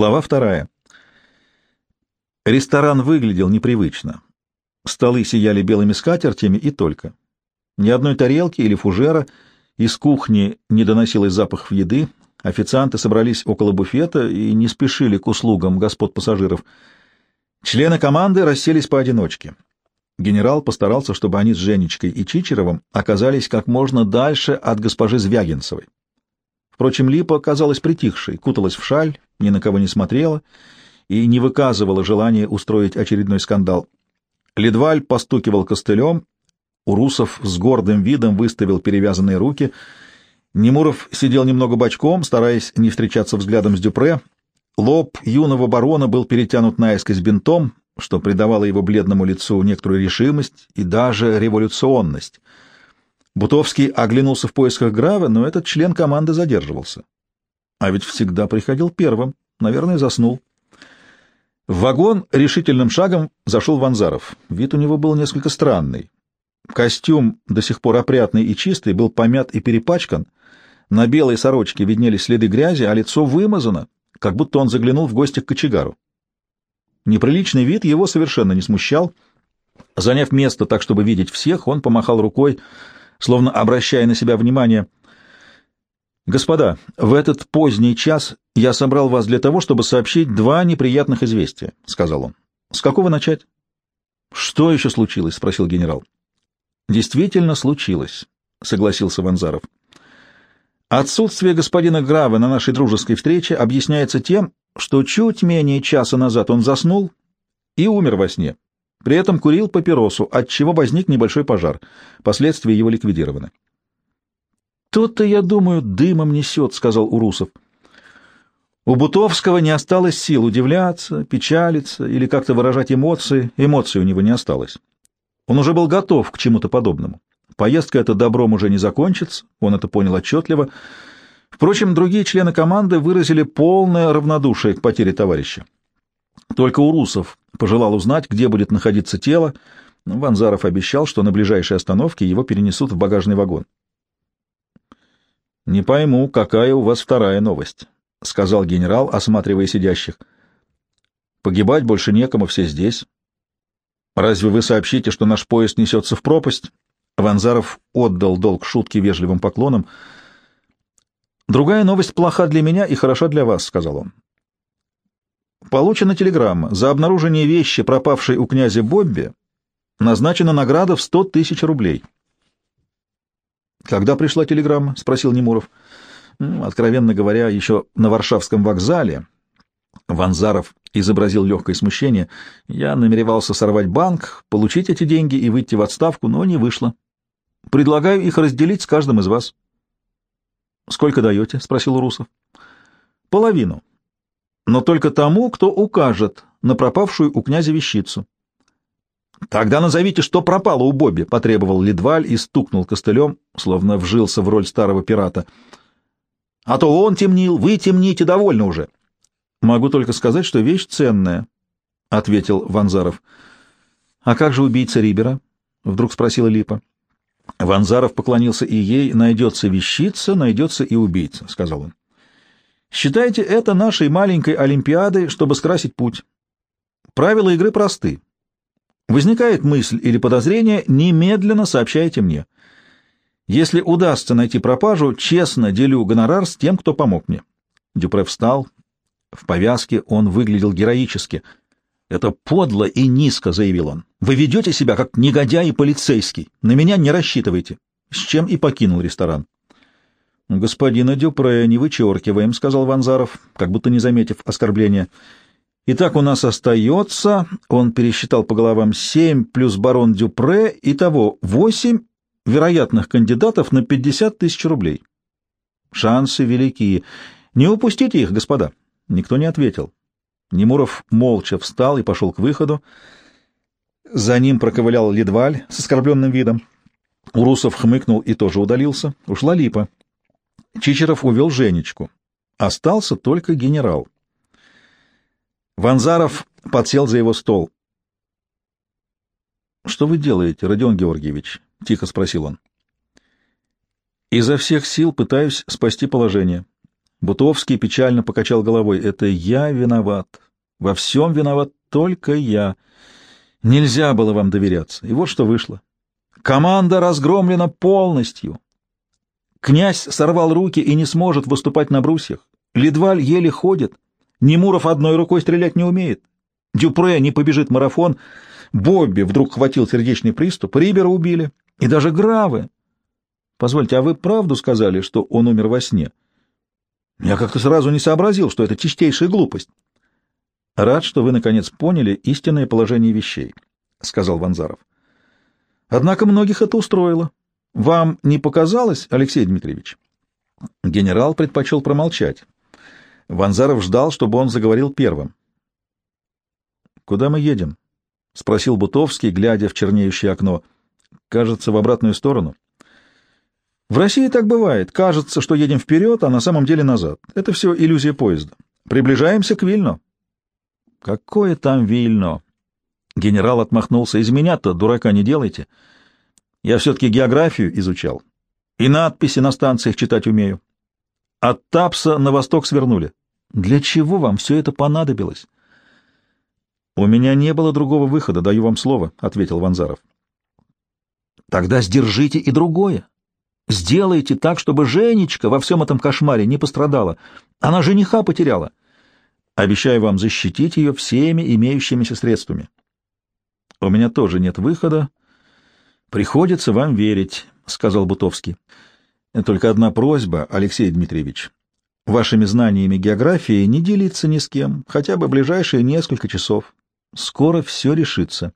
Глава вторая. Ресторан выглядел непривычно. Столы сияли белыми скатертями и только. Ни одной тарелки или фужера, из кухни не доносилось запахов еды, официанты собрались около буфета и не спешили к услугам господ пассажиров. Члены команды расселись поодиночке. Генерал постарался, чтобы они с Женечкой и Чичеровым оказались как можно дальше от госпожи Звягинцевой. Впрочем, Липа казалась притихшей, куталась в шаль, ни на кого не смотрела и не выказывала желания устроить очередной скандал. Ледваль постукивал костылем, Урусов с гордым видом выставил перевязанные руки. Немуров сидел немного бочком, стараясь не встречаться взглядом с Дюпре. Лоб юного барона был перетянут наискось бинтом, что придавало его бледному лицу некоторую решимость и даже революционность. Бутовский оглянулся в поисках Грава, но этот член команды задерживался. А ведь всегда приходил первым, наверное, заснул. В вагон решительным шагом зашел Ванзаров. Вид у него был несколько странный. Костюм, до сих пор опрятный и чистый, был помят и перепачкан. На белой сорочке виднелись следы грязи, а лицо вымазано, как будто он заглянул в гости к кочегару. Неприличный вид его совершенно не смущал. Заняв место так, чтобы видеть всех, он помахал рукой, словно обращая на себя внимание. «Господа, в этот поздний час я собрал вас для того, чтобы сообщить два неприятных известия», — сказал он. «С какого начать?» «Что еще случилось?» — спросил генерал. «Действительно случилось», — согласился Ванзаров. «Отсутствие господина Грава на нашей дружеской встрече объясняется тем, что чуть менее часа назад он заснул и умер во сне. При этом курил папиросу, от чего возник небольшой пожар. Последствия его ликвидированы. «То-то, я думаю, дымом несет», — сказал Урусов. У Бутовского не осталось сил удивляться, печалиться или как-то выражать эмоции. Эмоций у него не осталось. Он уже был готов к чему-то подобному. Поездка эта добром уже не закончится, он это понял отчетливо, — Впрочем, другие члены команды выразили полное равнодушие к потере товарища. Только Урусов пожелал узнать, где будет находиться тело. Ванзаров обещал, что на ближайшей остановке его перенесут в багажный вагон. «Не пойму, какая у вас вторая новость», — сказал генерал, осматривая сидящих. «Погибать больше некому, все здесь. Разве вы сообщите, что наш поезд несется в пропасть?» Ванзаров отдал долг шутке вежливым поклоном — «Другая новость плоха для меня и хороша для вас», — сказал он. Получена телеграмма. За обнаружение вещи, пропавшей у князя Бобби, назначена награда в сто тысяч рублей. «Когда пришла телеграмма?» — спросил Немуров. «Откровенно говоря, еще на Варшавском вокзале». Ванзаров изобразил легкое смущение. «Я намеревался сорвать банк, получить эти деньги и выйти в отставку, но не вышло. Предлагаю их разделить с каждым из вас». «Сколько даете?» — спросил Урусов. «Половину. Но только тому, кто укажет на пропавшую у князя вещицу». «Тогда назовите, что пропало у Бобби», — потребовал Лидваль и стукнул костылем, словно вжился в роль старого пирата. «А то он темнил, вы темните, довольно уже». «Могу только сказать, что вещь ценная», — ответил Ванзаров. «А как же убийца Рибера?» — вдруг спросила Липа. Ванзаров поклонился и ей. «Найдется вещица, найдется и убийца», — сказал он. «Считайте это нашей маленькой олимпиадой, чтобы скрасить путь. Правила игры просты. Возникает мысль или подозрение, немедленно сообщайте мне. Если удастся найти пропажу, честно делю гонорар с тем, кто помог мне». Дюпре встал. В повязке он выглядел героически — «Это подло и низко», — заявил он. «Вы ведете себя как негодяй и полицейский. На меня не рассчитывайте». С чем и покинул ресторан. «Господина Дюпре не вычеркиваем», — сказал Ванзаров, как будто не заметив оскорбления. «Итак, у нас остается...» — он пересчитал по головам семь плюс барон Дюпре, итого восемь вероятных кандидатов на пятьдесят тысяч рублей. Шансы велики. Не упустите их, господа. Никто не ответил. Немуров молча встал и пошел к выходу. За ним проковылял Ледваль с оскорбленным видом. Урусов хмыкнул и тоже удалился. Ушла Липа. Чичеров увел Женечку. Остался только генерал. Ванзаров подсел за его стол. — Что вы делаете, Родион Георгиевич? — тихо спросил он. — Изо всех сил пытаюсь спасти положение. Бутовский печально покачал головой. «Это я виноват. Во всем виноват только я. Нельзя было вам доверяться. И вот что вышло. Команда разгромлена полностью. Князь сорвал руки и не сможет выступать на брусьях. Ледваль еле ходит. Немуров одной рукой стрелять не умеет. Дюпре не побежит марафон. Бобби вдруг хватил сердечный приступ. Рибера убили. И даже Гравы. Позвольте, а вы правду сказали, что он умер во сне? Я как-то сразу не сообразил, что это чистейшая глупость. Рад, что вы, наконец, поняли истинное положение вещей, — сказал Ванзаров. Однако многих это устроило. Вам не показалось, Алексей Дмитриевич? Генерал предпочел промолчать. Ванзаров ждал, чтобы он заговорил первым. «Куда мы едем?» — спросил Бутовский, глядя в чернеющее окно. «Кажется, в обратную сторону». В России так бывает. Кажется, что едем вперед, а на самом деле назад. Это все иллюзия поезда. Приближаемся к Вильно. Какое там Вильно? Генерал отмахнулся. Из меня-то дурака не делайте. Я все-таки географию изучал. И надписи на станциях читать умею. От Тапса на восток свернули. Для чего вам все это понадобилось? У меня не было другого выхода, даю вам слово, — ответил Ванзаров. Тогда сдержите и другое. Сделайте так, чтобы Женечка во всем этом кошмаре не пострадала. Она жениха потеряла. Обещаю вам защитить ее всеми имеющимися средствами. У меня тоже нет выхода. Приходится вам верить, — сказал Бутовский. Только одна просьба, Алексей Дмитриевич. Вашими знаниями географии не делиться ни с кем, хотя бы ближайшие несколько часов. Скоро все решится.